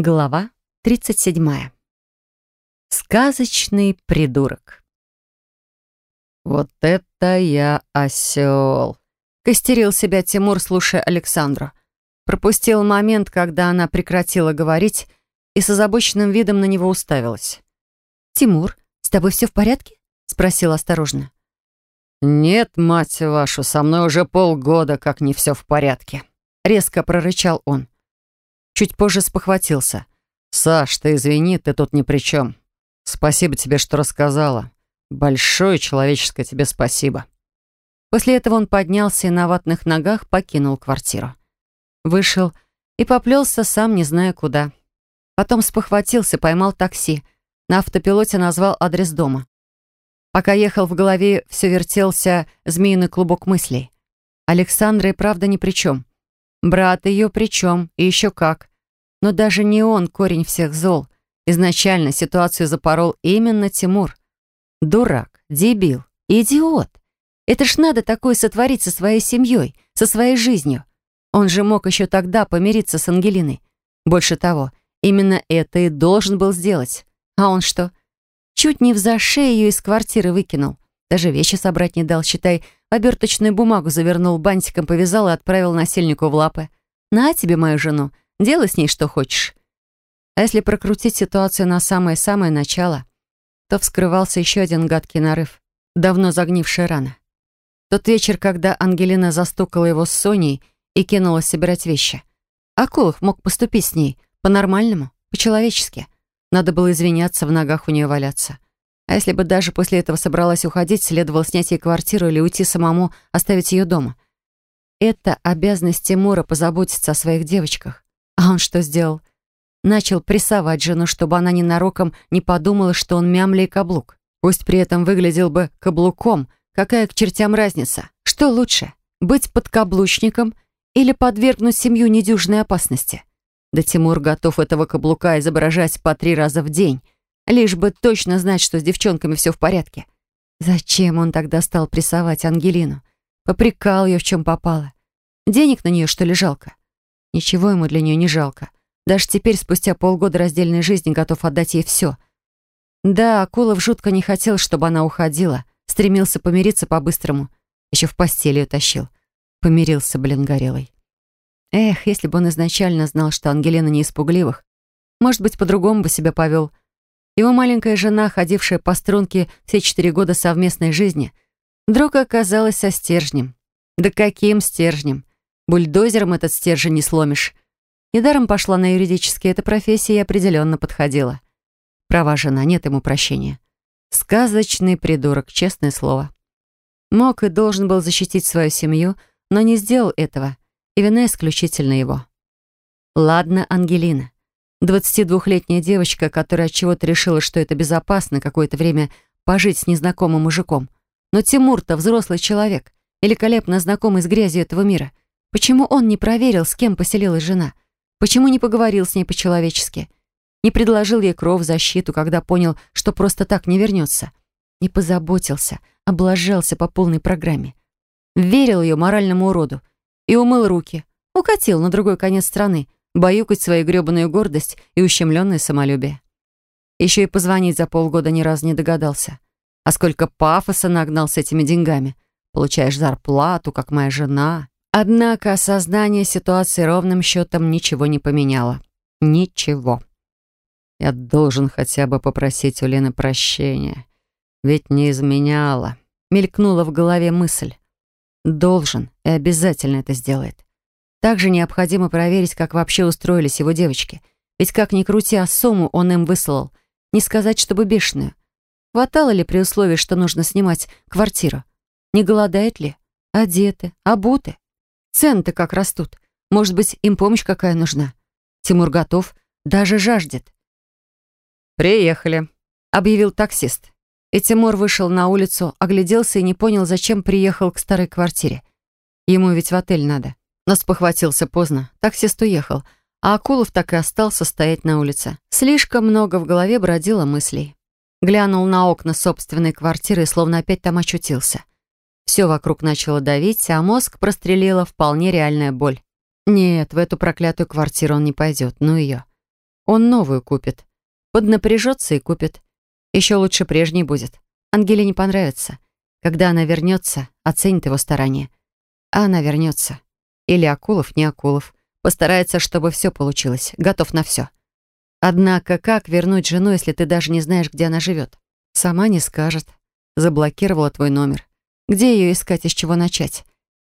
Глава 37. Сказочный придурок. «Вот это я осел!» — костерил себя Тимур, слушая Александру. Пропустил момент, когда она прекратила говорить и с озабоченным видом на него уставилась. «Тимур, с тобой все в порядке?» — спросил осторожно. «Нет, мать вашу, со мной уже полгода, как не все в порядке», — резко прорычал он. Чуть позже спохватился. «Саш, ты извини, ты тут ни при чем. Спасибо тебе, что рассказала. Большое человеческое тебе спасибо». После этого он поднялся и на ватных ногах покинул квартиру. Вышел и поплелся сам, не зная куда. Потом спохватился, поймал такси. На автопилоте назвал адрес дома. Пока ехал в голове, все вертелся змеиный клубок мыслей. Александра и правда ни при чем. Брат ее при чем, и еще как. Но даже не он корень всех зол. Изначально ситуацию запорол именно Тимур. Дурак, дебил, идиот. Это ж надо такое сотворить со своей семьей, со своей жизнью. Он же мог еще тогда помириться с Ангелиной. Больше того, именно это и должен был сделать. А он что? Чуть не в заше ее из квартиры выкинул. Даже вещи собрать не дал, считай, оберточную бумагу завернул, бантиком повязал и отправил насильнику в лапы. «На тебе мою жену, Делай с ней что хочешь. А если прокрутить ситуацию на самое-самое начало, то вскрывался еще один гадкий нарыв, давно загнившая рана. Тот вечер, когда Ангелина застукала его с Соней и кинулась собирать вещи. Акулов мог поступить с ней по-нормальному, по-человечески. Надо было извиняться, в ногах у нее валяться. А если бы даже после этого собралась уходить, следовало снять ей квартиру или уйти самому, оставить ее дома. Это обязанность Тимура позаботиться о своих девочках. А он что сделал? Начал прессовать жену, чтобы она ненароком не подумала, что он мямля и каблук. Пусть при этом выглядел бы каблуком. Какая к чертям разница? Что лучше? Быть подкаблучником или подвергнуть семью недюжной опасности? Да Тимур готов этого каблука изображать по три раза в день, лишь бы точно знать, что с девчонками все в порядке. Зачем он тогда стал прессовать Ангелину? Попрекал ее, в чем попало. Денег на нее, что ли, жалко? Ничего ему для нее не жалко. Даже теперь, спустя полгода раздельной жизни, готов отдать ей все. Да, Акулов жутко не хотел, чтобы она уходила. Стремился помириться по-быстрому. Еще в постель ее тащил. Помирился, блин, горелый. Эх, если бы он изначально знал, что Ангелина не испугливых, может быть, по-другому бы себя повел. Его маленькая жена, ходившая по струнке все четыре года совместной жизни, вдруг оказалась со стержнем. Да каким стержнем? Бульдозером этот стержень не сломишь. Недаром пошла на юридический, эта профессия и определенно подходила. Права жена, нет ему прощения. Сказочный придурок, честное слово. Мог и должен был защитить свою семью, но не сделал этого, и вина исключительно его. Ладно, Ангелина. 22-летняя девочка, которая от чего-то решила, что это безопасно какое-то время пожить с незнакомым мужиком. Но Тимур-то взрослый человек, великолепно знакомый с грязью этого мира — Почему он не проверил, с кем поселилась жена? Почему не поговорил с ней по-человечески? Не предложил ей кров, защиту, когда понял, что просто так не вернется? Не позаботился, облажался по полной программе. Верил ее моральному уроду и умыл руки. Укатил на другой конец страны, баюкать свою грёбаную гордость и ущемленное самолюбие. Еще и позвонить за полгода ни разу не догадался. А сколько пафоса нагнал с этими деньгами. Получаешь зарплату, как моя жена. Однако осознание ситуации ровным счетом ничего не поменяло. Ничего. Я должен хотя бы попросить у Лены прощения. Ведь не изменяла. Мелькнула в голове мысль. Должен и обязательно это сделает. Также необходимо проверить, как вообще устроились его девочки. Ведь как ни крути, а сумму он им выслал. Не сказать, чтобы бешеную. Хватало ли при условии, что нужно снимать квартиру? Не голодает ли? Одеты, обуты? Цены-то как растут. Может быть, им помощь какая нужна? Тимур готов, даже жаждет. «Приехали», — объявил таксист. И Тимур вышел на улицу, огляделся и не понял, зачем приехал к старой квартире. Ему ведь в отель надо. Но спохватился поздно. Таксист уехал, а Акулов так и остался стоять на улице. Слишком много в голове бродило мыслей. Глянул на окна собственной квартиры и словно опять там очутился. Все вокруг начало давить, а мозг прострелила вполне реальная боль. Нет, в эту проклятую квартиру он не пойдет, ну ее. Он новую купит. Поднапряжется и купит. Еще лучше прежней будет. Ангеле не понравится. Когда она вернется, оценит его старания. А она вернется. Или Акулов, не Акулов. Постарается, чтобы все получилось. Готов на все. Однако, как вернуть жену, если ты даже не знаешь, где она живет? Сама не скажет. Заблокировала твой номер. Где ее искать и с чего начать?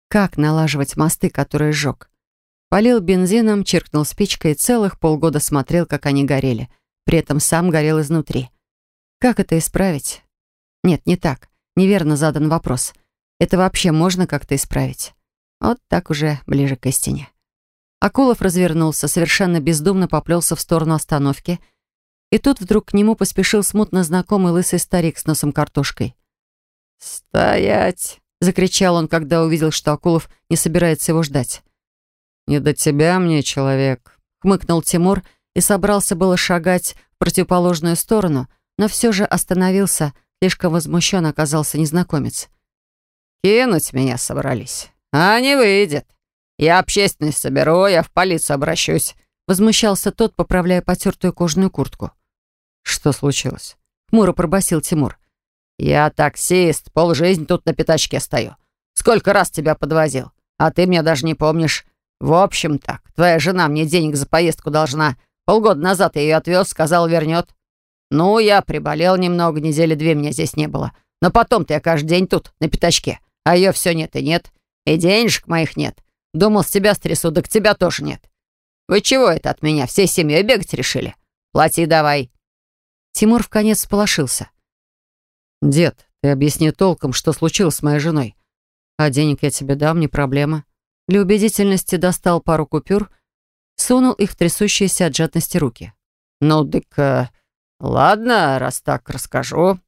Как налаживать мосты, которые сжег? Полил бензином, чиркнул спичкой и целых полгода смотрел, как они горели. При этом сам горел изнутри. Как это исправить? Нет, не так. Неверно задан вопрос. Это вообще можно как-то исправить? Вот так уже ближе к истине. Акулов развернулся, совершенно бездумно поплелся в сторону остановки. И тут вдруг к нему поспешил смутно знакомый лысый старик с носом картошкой. «Стоять!» — закричал он, когда увидел, что Акулов не собирается его ждать. «Не до тебя мне, человек!» — хмыкнул Тимур и собрался было шагать в противоположную сторону, но все же остановился, слишком возмущен оказался незнакомец. «Кинуть меня собрались, а не выйдет!» «Я общественность соберу, я в полицию обращусь», — возмущался тот, поправляя потертую кожаную куртку. «Что случилось?» — хмуро пробасил Тимур. «Я таксист, полжизни тут на пятачке стою. Сколько раз тебя подвозил, а ты меня даже не помнишь. В общем так, твоя жена мне денег за поездку должна. Полгода назад я ее отвез, сказал, вернет. Ну, я приболел немного, недели две меня здесь не было. Но потом-то я каждый день тут, на пятачке, а ее все нет и нет. И денежек моих нет. Думал, с тебя стрясу, да к тебя тоже нет. Вы чего это от меня? Всей семьей бегать решили? Плати давай». Тимур в конец сполошился. «Дед, ты объясни толком, что случилось с моей женой. А денег я тебе дам, не проблема». Для убедительности достал пару купюр, сунул их в трясущиеся от жадности руки. «Ну, так, э, ладно, раз так расскажу».